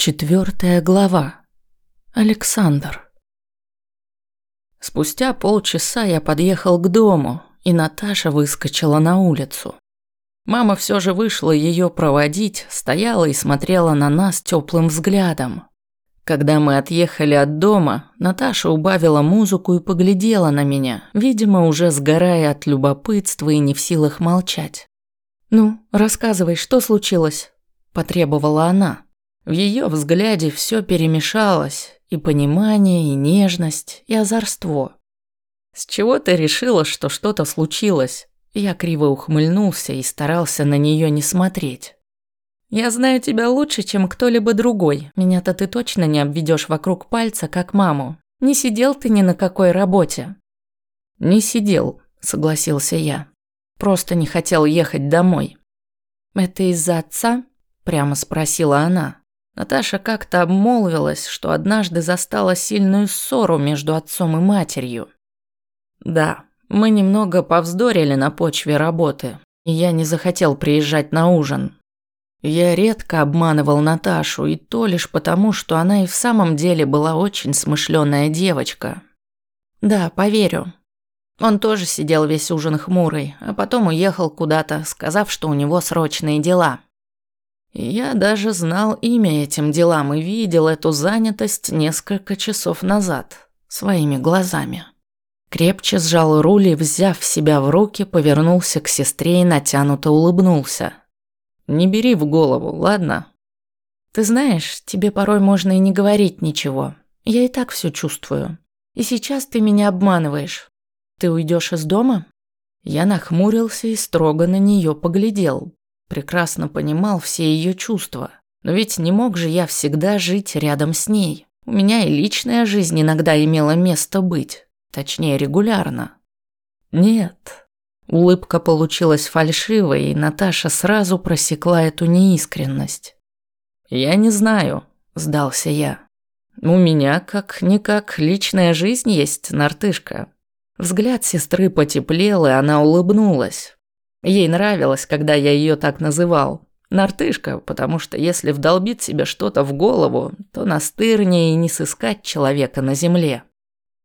Четвертая глава. Александр. Спустя полчаса я подъехал к дому, и Наташа выскочила на улицу. Мама все же вышла ее проводить, стояла и смотрела на нас теплым взглядом. Когда мы отъехали от дома, Наташа убавила музыку и поглядела на меня, видимо, уже сгорая от любопытства и не в силах молчать. «Ну, рассказывай, что случилось?» – потребовала она. В ее взгляде все перемешалось, и понимание, и нежность, и озорство. «С чего ты решила, что что-то случилось?» Я криво ухмыльнулся и старался на нее не смотреть. «Я знаю тебя лучше, чем кто-либо другой. Меня-то ты точно не обведешь вокруг пальца, как маму. Не сидел ты ни на какой работе». «Не сидел», – согласился я. «Просто не хотел ехать домой». «Это из-за отца?» – прямо спросила она. Наташа как-то обмолвилась, что однажды застала сильную ссору между отцом и матерью. Да, мы немного повздорили на почве работы, и я не захотел приезжать на ужин. Я редко обманывал Наташу, и то лишь потому, что она и в самом деле была очень смышленая девочка. Да, поверю. Он тоже сидел весь ужин хмурый, а потом уехал куда-то, сказав, что у него срочные дела. Я даже знал имя этим делам и видел эту занятость несколько часов назад, своими глазами. Крепче сжал руль и, взяв себя в руки, повернулся к сестре и натянуто улыбнулся. «Не бери в голову, ладно?» «Ты знаешь, тебе порой можно и не говорить ничего. Я и так все чувствую. И сейчас ты меня обманываешь. Ты уйдешь из дома?» Я нахмурился и строго на нее поглядел, Прекрасно понимал все ее чувства. Но ведь не мог же я всегда жить рядом с ней. У меня и личная жизнь иногда имела место быть. Точнее, регулярно. Нет. Улыбка получилась фальшивой, и Наташа сразу просекла эту неискренность. «Я не знаю», – сдался я. «У меня как-никак личная жизнь есть, нартышка». Взгляд сестры потеплел, и она улыбнулась. Ей нравилось, когда я ее так называл. Нартышка, потому что если вдолбит себе что-то в голову, то настырнее не сыскать человека на земле.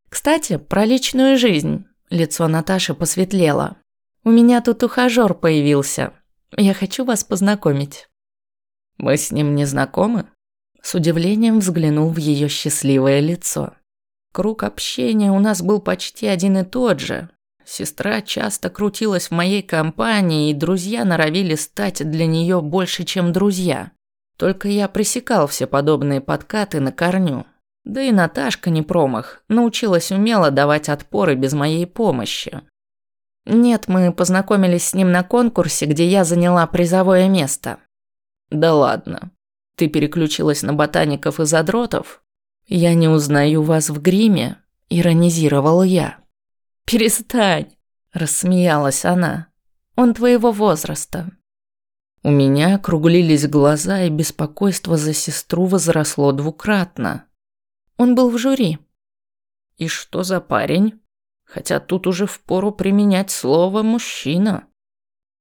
Кстати, про личную жизнь. Лицо Наташи посветлело. У меня тут ухажёр появился. Я хочу вас познакомить. Мы с ним не знакомы? С удивлением взглянул в ее счастливое лицо. Круг общения у нас был почти один и тот же, Сестра часто крутилась в моей компании, и друзья норовили стать для нее больше, чем друзья. Только я пресекал все подобные подкаты на корню. Да и Наташка не промах, научилась умело давать отпоры без моей помощи. Нет, мы познакомились с ним на конкурсе, где я заняла призовое место. Да ладно. Ты переключилась на ботаников и задротов? Я не узнаю вас в гриме, иронизировал я. «Перестань!» – рассмеялась она. «Он твоего возраста». У меня округлились глаза, и беспокойство за сестру возросло двукратно. Он был в жюри. «И что за парень?» Хотя тут уже впору применять слово «мужчина».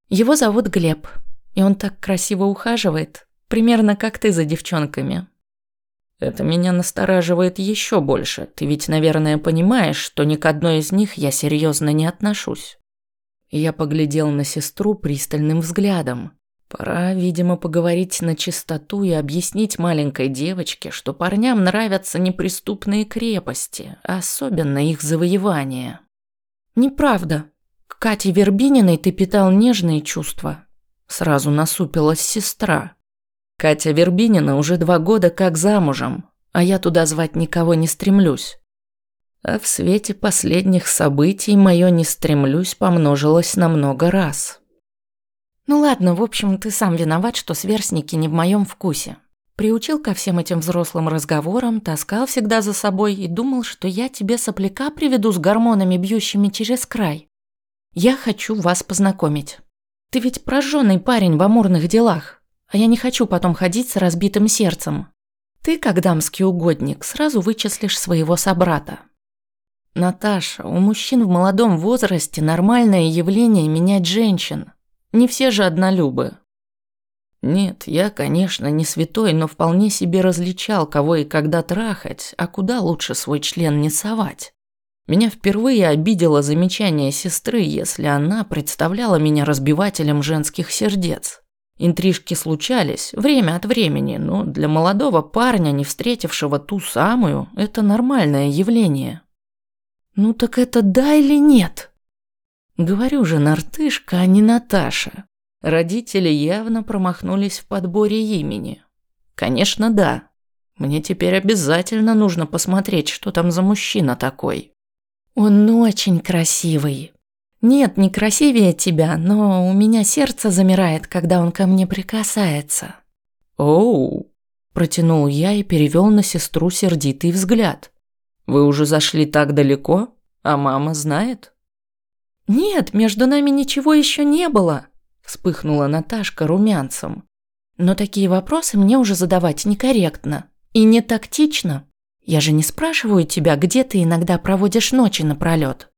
Его зовут Глеб, и он так красиво ухаживает, примерно как ты за девчонками. Это меня настораживает еще больше. Ты ведь, наверное, понимаешь, что ни к одной из них я серьезно не отношусь. Я поглядел на сестру пристальным взглядом. Пора, видимо, поговорить на чистоту и объяснить маленькой девочке, что парням нравятся неприступные крепости, а особенно их завоевания. Неправда. К Кате Вербининой ты питал нежные чувства. Сразу насупилась сестра. Катя Вербинина уже два года как замужем, а я туда звать никого не стремлюсь. А в свете последних событий мое «не стремлюсь» помножилось на много раз. Ну ладно, в общем, ты сам виноват, что сверстники не в моем вкусе. Приучил ко всем этим взрослым разговорам, таскал всегда за собой и думал, что я тебе сопляка приведу с гормонами, бьющими через край. Я хочу вас познакомить. Ты ведь прожженный парень в амурных делах а я не хочу потом ходить с разбитым сердцем. Ты, как дамский угодник, сразу вычислишь своего собрата. Наташа, у мужчин в молодом возрасте нормальное явление менять женщин. Не все же однолюбы. Нет, я, конечно, не святой, но вполне себе различал, кого и когда трахать, а куда лучше свой член не совать. Меня впервые обидело замечание сестры, если она представляла меня разбивателем женских сердец. Интрижки случались время от времени, но для молодого парня, не встретившего ту самую, это нормальное явление. Ну так это да или нет? Говорю же, Нартышка, а не Наташа. Родители явно промахнулись в подборе имени. Конечно, да. Мне теперь обязательно нужно посмотреть, что там за мужчина такой. Он очень красивый. Нет, не красивее тебя, но у меня сердце замирает, когда он ко мне прикасается. Оу, протянул я и перевел на сестру сердитый взгляд. Вы уже зашли так далеко, а мама знает? Нет, между нами ничего еще не было, вспыхнула Наташка румянцем. Но такие вопросы мне уже задавать некорректно и не тактично. Я же не спрашиваю тебя, где ты иногда проводишь ночи напролёт.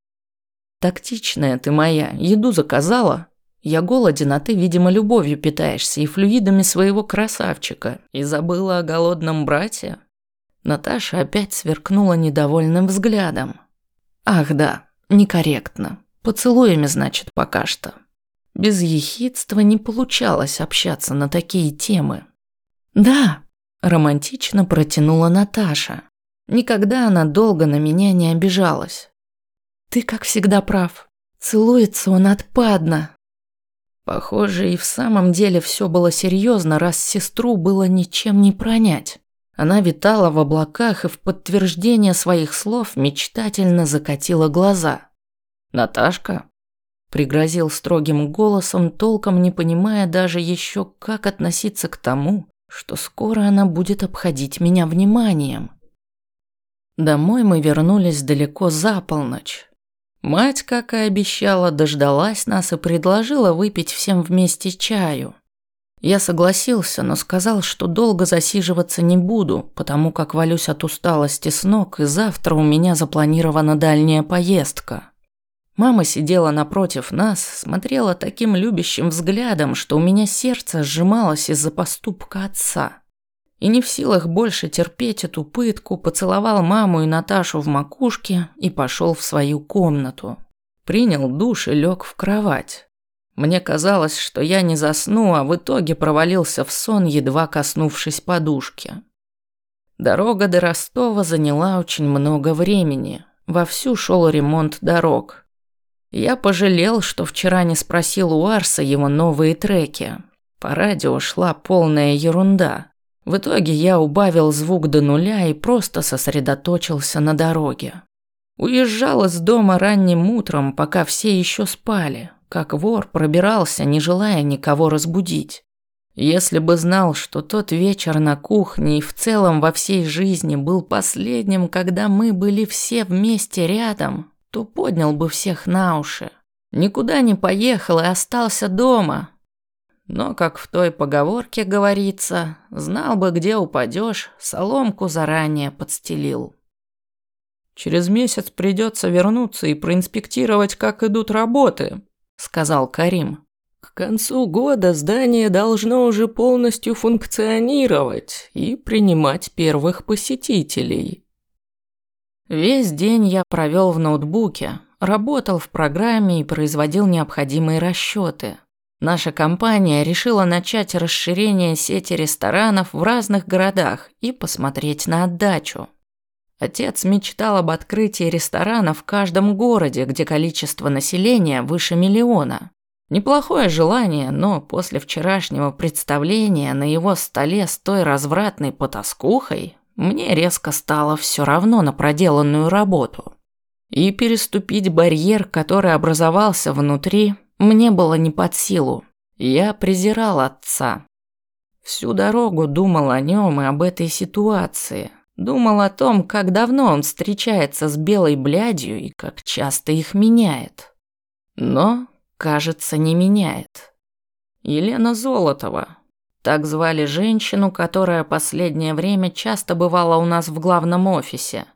Тактичная ты моя, еду заказала. Я голоден, а ты, видимо, любовью питаешься и флюидами своего красавчика. И забыла о голодном брате? Наташа опять сверкнула недовольным взглядом. Ах да, некорректно. Поцелуями, значит, пока что. Без ехидства не получалось общаться на такие темы. Да, романтично протянула Наташа. Никогда она долго на меня не обижалась. Ты, как всегда, прав. Целуется он отпадно. Похоже, и в самом деле все было серьезно, раз сестру было ничем не пронять. Она витала в облаках и в подтверждение своих слов мечтательно закатила глаза. «Наташка?» Пригрозил строгим голосом, толком не понимая даже еще, как относиться к тому, что скоро она будет обходить меня вниманием. Домой мы вернулись далеко за полночь. Мать, как и обещала, дождалась нас и предложила выпить всем вместе чаю. Я согласился, но сказал, что долго засиживаться не буду, потому как валюсь от усталости с ног, и завтра у меня запланирована дальняя поездка. Мама сидела напротив нас, смотрела таким любящим взглядом, что у меня сердце сжималось из-за поступка отца и не в силах больше терпеть эту пытку, поцеловал маму и Наташу в макушке и пошел в свою комнату. Принял душ и лег в кровать. Мне казалось, что я не засну, а в итоге провалился в сон, едва коснувшись подушки. Дорога до Ростова заняла очень много времени. Вовсю шел ремонт дорог. Я пожалел, что вчера не спросил у Арса его новые треки. По радио шла полная ерунда. В итоге я убавил звук до нуля и просто сосредоточился на дороге. Уезжал из дома ранним утром, пока все еще спали, как вор пробирался, не желая никого разбудить. Если бы знал, что тот вечер на кухне и в целом во всей жизни был последним, когда мы были все вместе рядом, то поднял бы всех на уши. Никуда не поехал и остался дома, но, как в той поговорке говорится, знал бы, где упадешь, соломку заранее подстелил. «Через месяц придется вернуться и проинспектировать, как идут работы», – сказал Карим. «К концу года здание должно уже полностью функционировать и принимать первых посетителей». Весь день я провел в ноутбуке, работал в программе и производил необходимые расчеты – Наша компания решила начать расширение сети ресторанов в разных городах и посмотреть на отдачу. Отец мечтал об открытии ресторана в каждом городе, где количество населения выше миллиона. Неплохое желание, но после вчерашнего представления на его столе с той развратной потаскухой мне резко стало все равно на проделанную работу. И переступить барьер, который образовался внутри, мне было не под силу. Я презирал отца. Всю дорогу думал о нем и об этой ситуации. Думал о том, как давно он встречается с белой блядью и как часто их меняет. Но, кажется, не меняет. Елена Золотова. Так звали женщину, которая последнее время часто бывала у нас в главном офисе.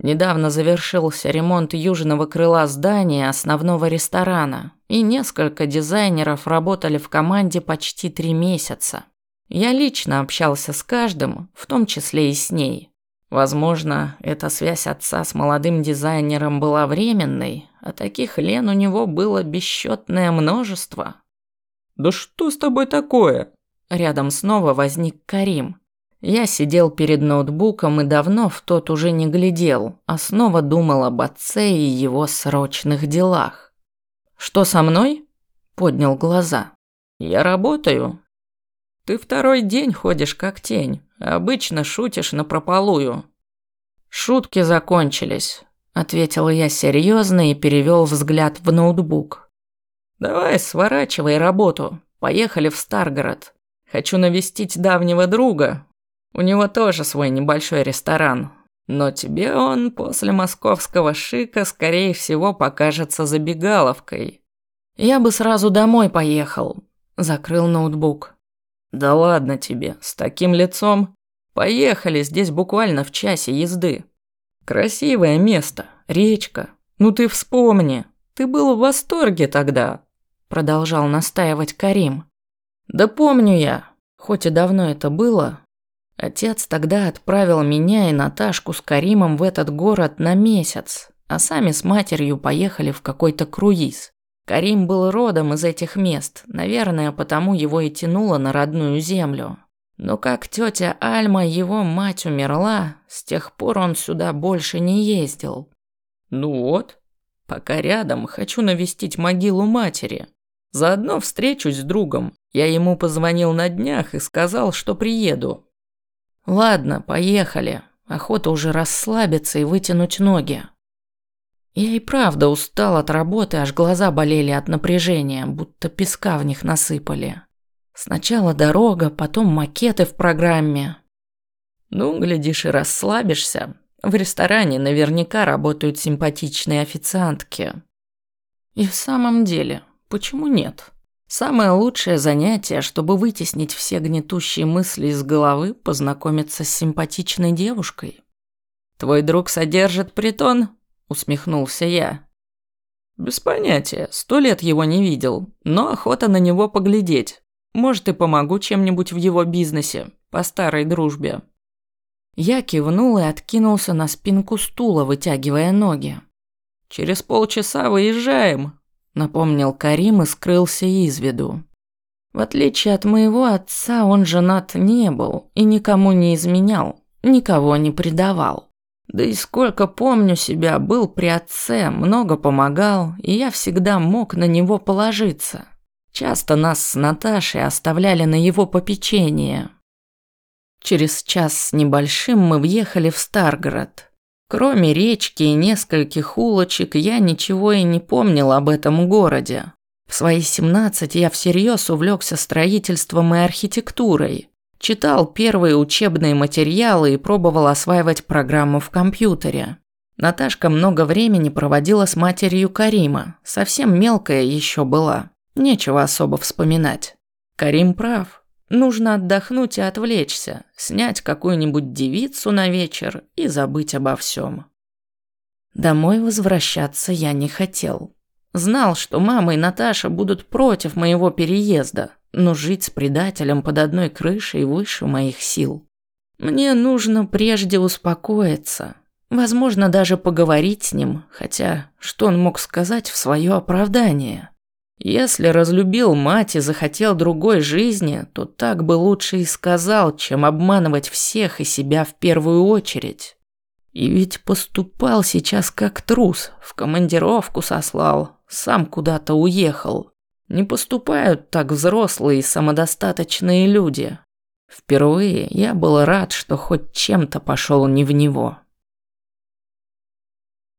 Недавно завершился ремонт южного крыла здания основного ресторана, и несколько дизайнеров работали в команде почти три месяца. Я лично общался с каждым, в том числе и с ней. Возможно, эта связь отца с молодым дизайнером была временной, а таких Лен у него было бесчетное множество. «Да что с тобой такое?» Рядом снова возник Карим. Я сидел перед ноутбуком и давно в тот уже не глядел, а снова думал об отце и его срочных делах. «Что со мной?» – поднял глаза. «Я работаю. Ты второй день ходишь как тень, обычно шутишь напропалую». «Шутки закончились», – ответил я серьезно и перевел взгляд в ноутбук. «Давай сворачивай работу, поехали в Старгород. Хочу навестить давнего друга, у него тоже свой небольшой ресторан, но тебе он после московского шика, скорее всего, покажется забегаловкой. Я бы сразу домой поехал. Закрыл ноутбук. Да ладно тебе, с таким лицом. Поехали, здесь буквально в часе езды. Красивое место, речка. Ну ты вспомни, ты был в восторге тогда. Продолжал настаивать Карим. Да помню я, хоть и давно это было, Отец тогда отправил меня и Наташку с Каримом в этот город на месяц, а сами с матерью поехали в какой-то круиз. Карим был родом из этих мест, наверное, потому его и тянуло на родную землю. Но как тетя Альма, его мать умерла, с тех пор он сюда больше не ездил. Ну вот, пока рядом, хочу навестить могилу матери. Заодно встречусь с другом. Я ему позвонил на днях и сказал, что приеду, Ладно, поехали. Охота уже расслабиться и вытянуть ноги. Я и правда устал от работы, аж глаза болели от напряжения, будто песка в них насыпали. Сначала дорога, потом макеты в программе. Ну, глядишь и расслабишься. В ресторане наверняка работают симпатичные официантки. И в самом деле, почему нет? Самое лучшее занятие, чтобы вытеснить все гнетущие мысли из головы, познакомиться с симпатичной девушкой. «Твой друг содержит притон?» – усмехнулся я. «Без понятия, сто лет его не видел, но охота на него поглядеть. Может, и помогу чем-нибудь в его бизнесе, по старой дружбе». Я кивнул и откинулся на спинку стула, вытягивая ноги. «Через полчаса выезжаем», напомнил Карим и скрылся из виду. В отличие от моего отца, он женат не был и никому не изменял, никого не предавал. Да и сколько помню себя, был при отце, много помогал, и я всегда мог на него положиться. Часто нас с Наташей оставляли на его попечение. Через час с небольшим мы въехали в Старгород. Кроме речки и нескольких улочек, я ничего и не помнил об этом городе. В свои 17 я всерьез увлекся строительством и архитектурой. Читал первые учебные материалы и пробовал осваивать программу в компьютере. Наташка много времени проводила с матерью Карима, совсем мелкая еще была, нечего особо вспоминать. Карим прав, Нужно отдохнуть и отвлечься, снять какую-нибудь девицу на вечер и забыть обо всем. Домой возвращаться я не хотел. Знал, что мама и Наташа будут против моего переезда, но жить с предателем под одной крышей выше моих сил. Мне нужно прежде успокоиться, возможно, даже поговорить с ним, хотя что он мог сказать в свое оправдание? Если разлюбил мать и захотел другой жизни, то так бы лучше и сказал, чем обманывать всех и себя в первую очередь. И ведь поступал сейчас как трус, в командировку сослал, сам куда-то уехал. Не поступают так взрослые и самодостаточные люди. Впервые я был рад, что хоть чем-то пошел не в него.